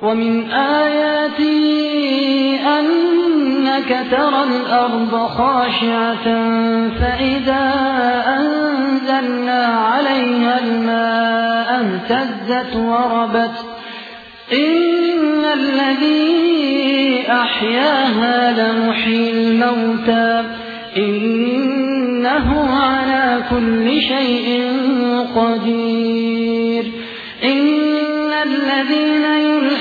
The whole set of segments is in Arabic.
ومن آياته أنك ترى الأرض خاشعة فإذا أنزلنا عليها الماء اهتزت وربت. إن الذي أحياها لمحيي الموتى. إنه على كل شيء قدير. إن الذين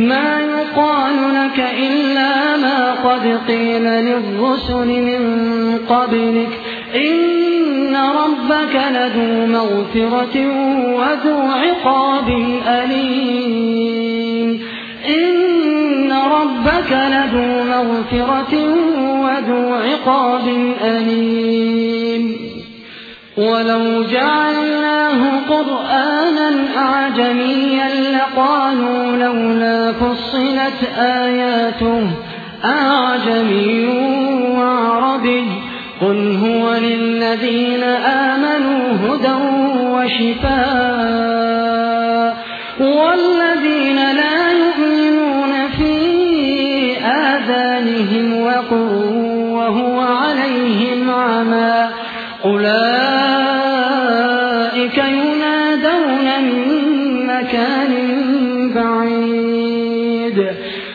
ما يقال لك إلا ما قد قيل للرسل من قبلك. إن ربك لذو مغفرة وذو عقاب أليم. إن ربك لذو مغفرة وذو عقاب أليم. ولو جعلناه قرآنا أعجميا لقالوا لولا فصلت آياته أعجمي وعربي قل هو للذين آمنوا هدى وشفاء والذين لا يؤمنون في آذانهم وقر وهو عليهم عمى أولئك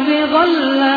بظلام